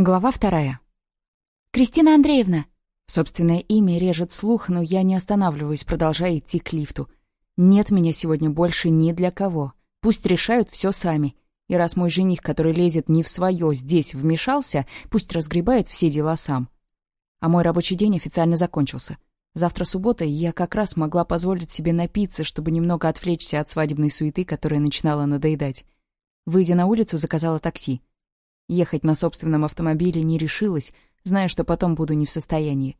Глава вторая. «Кристина Андреевна!» Собственное имя режет слух, но я не останавливаюсь, продолжая идти к лифту. Нет меня сегодня больше ни для кого. Пусть решают все сами. И раз мой жених, который лезет не в свое, здесь вмешался, пусть разгребает все дела сам. А мой рабочий день официально закончился. Завтра суббота, и я как раз могла позволить себе напиться, чтобы немного отвлечься от свадебной суеты, которая начинала надоедать. Выйдя на улицу, заказала такси. Ехать на собственном автомобиле не решилась, зная, что потом буду не в состоянии.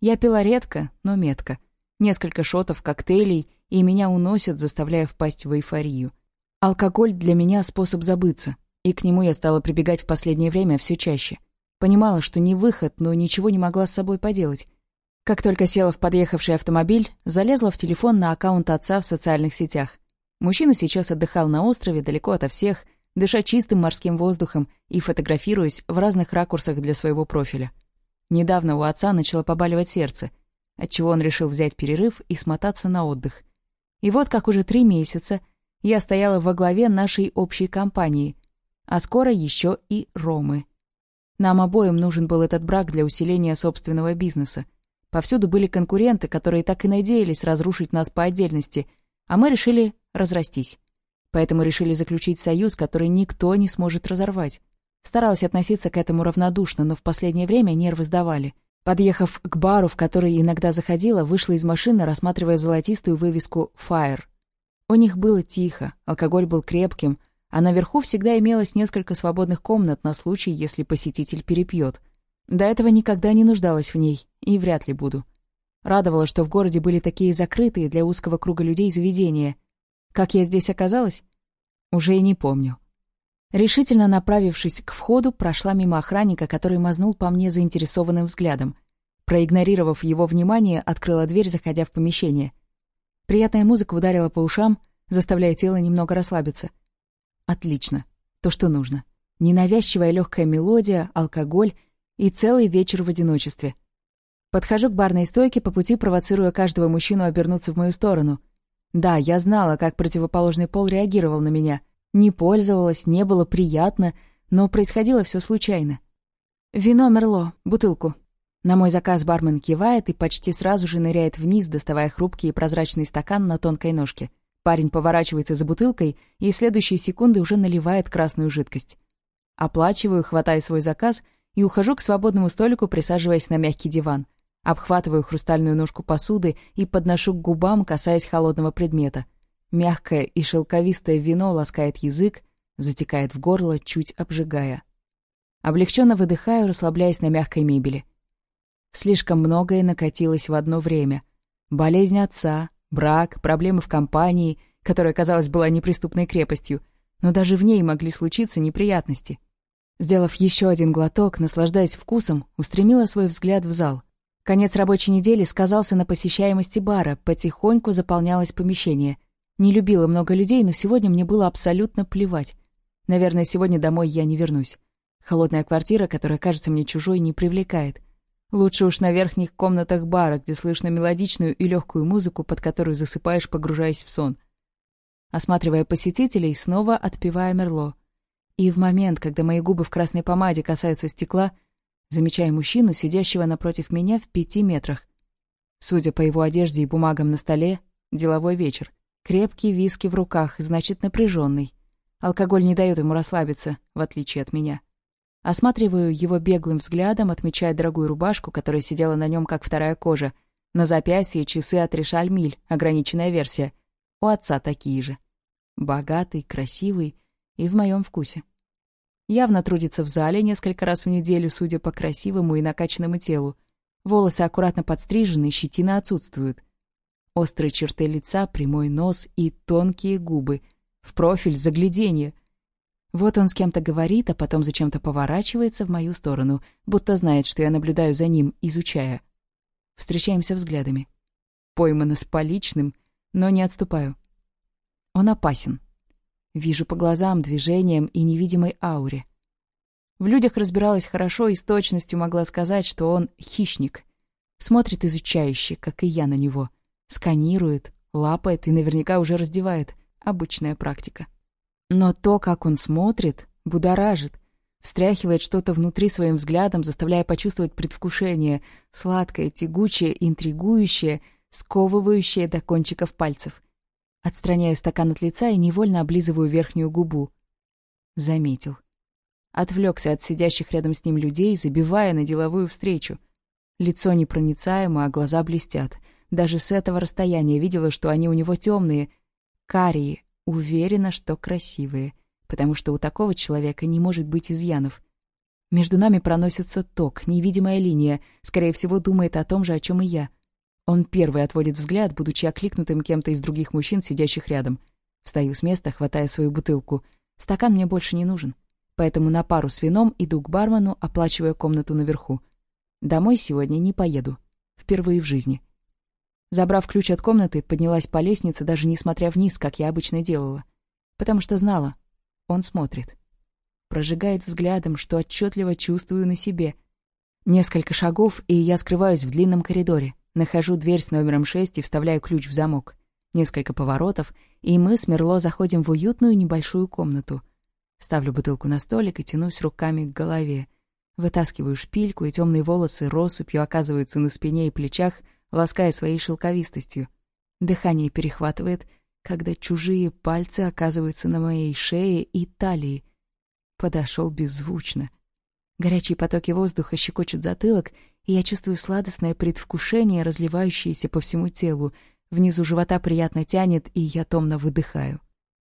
Я пила редко, но метко. Несколько шотов, коктейлей, и меня уносят, заставляя впасть в эйфорию. Алкоголь для меня способ забыться, и к нему я стала прибегать в последнее время все чаще. Понимала, что не выход, но ничего не могла с собой поделать. Как только села в подъехавший автомобиль, залезла в телефон на аккаунт отца в социальных сетях. Мужчина сейчас отдыхал на острове, далеко ото всех — дыша чистым морским воздухом и фотографируясь в разных ракурсах для своего профиля. Недавно у отца начало побаливать сердце, отчего он решил взять перерыв и смотаться на отдых. И вот как уже три месяца я стояла во главе нашей общей компании, а скоро еще и Ромы. Нам обоим нужен был этот брак для усиления собственного бизнеса. Повсюду были конкуренты, которые так и надеялись разрушить нас по отдельности, а мы решили разрастись поэтому решили заключить союз, который никто не сможет разорвать. Старалась относиться к этому равнодушно, но в последнее время нервы сдавали. Подъехав к бару, в который иногда заходила, вышла из машины, рассматривая золотистую вывеску «Фаер». У них было тихо, алкоголь был крепким, а наверху всегда имелось несколько свободных комнат на случай, если посетитель перепьет. До этого никогда не нуждалась в ней, и вряд ли буду. Радовало, что в городе были такие закрытые для узкого круга людей заведения. Как я здесь оказалась? Уже и не помню. Решительно направившись к входу, прошла мимо охранника, который мазнул по мне заинтересованным взглядом. Проигнорировав его внимание, открыла дверь, заходя в помещение. Приятная музыка ударила по ушам, заставляя тело немного расслабиться. Отлично. То, что нужно. Ненавязчивая легкая мелодия, алкоголь и целый вечер в одиночестве. Подхожу к барной стойке, по пути провоцируя каждого мужчину обернуться в мою сторону. Да, я знала, как противоположный пол реагировал на меня — не пользовалась, не было приятно, но происходило все случайно. «Вино Мерло, бутылку». На мой заказ бармен кивает и почти сразу же ныряет вниз, доставая хрупкий и прозрачный стакан на тонкой ножке. Парень поворачивается за бутылкой и в следующие секунды уже наливает красную жидкость. Оплачиваю, хватая свой заказ и ухожу к свободному столику, присаживаясь на мягкий диван. Обхватываю хрустальную ножку посуды и подношу к губам, касаясь холодного предмета мягкое и шелковистое вино ласкает язык, затекает в горло, чуть обжигая. Облегченно выдыхаю, расслабляясь на мягкой мебели. Слишком многое накатилось в одно время. Болезнь отца, брак, проблемы в компании, которая, казалось, была неприступной крепостью, но даже в ней могли случиться неприятности. Сделав еще один глоток, наслаждаясь вкусом, устремила свой взгляд в зал. Конец рабочей недели сказался на посещаемости бара, потихоньку заполнялось помещение — не любила много людей, но сегодня мне было абсолютно плевать. Наверное, сегодня домой я не вернусь. Холодная квартира, которая кажется мне чужой, не привлекает. Лучше уж на верхних комнатах бара, где слышно мелодичную и легкую музыку, под которую засыпаешь, погружаясь в сон. Осматривая посетителей, снова отпивая Мерло. И в момент, когда мои губы в красной помаде касаются стекла, замечаю мужчину, сидящего напротив меня в пяти метрах. Судя по его одежде и бумагам на столе, деловой вечер. Крепкий виски в руках, значит, напряженный. Алкоголь не дает ему расслабиться, в отличие от меня. Осматриваю его беглым взглядом, отмечая дорогую рубашку, которая сидела на нем как вторая кожа. На запястье часы от Решальмиль, ограниченная версия. У отца такие же. Богатый, красивый и в моем вкусе. Явно трудится в зале несколько раз в неделю, судя по красивому и накачанному телу. Волосы аккуратно подстрижены, щетина отсутствует острые черты лица, прямой нос и тонкие губы. В профиль загляденье. Вот он с кем-то говорит, а потом зачем-то поворачивается в мою сторону, будто знает, что я наблюдаю за ним, изучая. Встречаемся взглядами. Поймана с поличным, но не отступаю. Он опасен. Вижу по глазам, движениям и невидимой ауре. В людях разбиралась хорошо и с точностью могла сказать, что он хищник. Смотрит изучающе, как и я на него — сканирует, лапает и наверняка уже раздевает. Обычная практика. Но то, как он смотрит, будоражит. Встряхивает что-то внутри своим взглядом, заставляя почувствовать предвкушение, сладкое, тягучее, интригующее, сковывающее до кончиков пальцев. Отстраняю стакан от лица и невольно облизываю верхнюю губу. Заметил. Отвлекся от сидящих рядом с ним людей, забивая на деловую встречу. Лицо непроницаемо, а глаза блестят — даже с этого расстояния видела, что они у него темные, карие, уверена, что красивые, потому что у такого человека не может быть изъянов. Между нами проносится ток, невидимая линия, скорее всего, думает о том же, о чем и я. Он первый отводит взгляд, будучи окликнутым кем-то из других мужчин, сидящих рядом. Встаю с места, хватая свою бутылку. Стакан мне больше не нужен. Поэтому на пару с вином иду к бармену, оплачивая комнату наверху. Домой сегодня не поеду. Впервые в жизни. Забрав ключ от комнаты, поднялась по лестнице, даже не смотря вниз, как я обычно делала. Потому что знала. Он смотрит. Прожигает взглядом, что отчетливо чувствую на себе. Несколько шагов, и я скрываюсь в длинном коридоре. Нахожу дверь с номером 6 и вставляю ключ в замок. Несколько поворотов, и мы с Мерло заходим в уютную небольшую комнату. Ставлю бутылку на столик и тянусь руками к голове. Вытаскиваю шпильку, и темные волосы россыпью оказываются на спине и плечах — лаская своей шелковистостью. Дыхание перехватывает, когда чужие пальцы оказываются на моей шее и талии. Подошел беззвучно. Горячие потоки воздуха щекочут затылок, и я чувствую сладостное предвкушение, разливающееся по всему телу. Внизу живота приятно тянет, и я томно выдыхаю.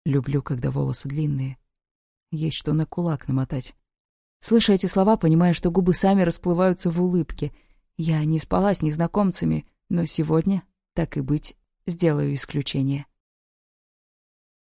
Люблю, когда волосы длинные. Есть что на кулак намотать. Слыша эти слова, понимаю, что губы сами расплываются в улыбке — я не спала с незнакомцами, но сегодня, так и быть, сделаю исключение.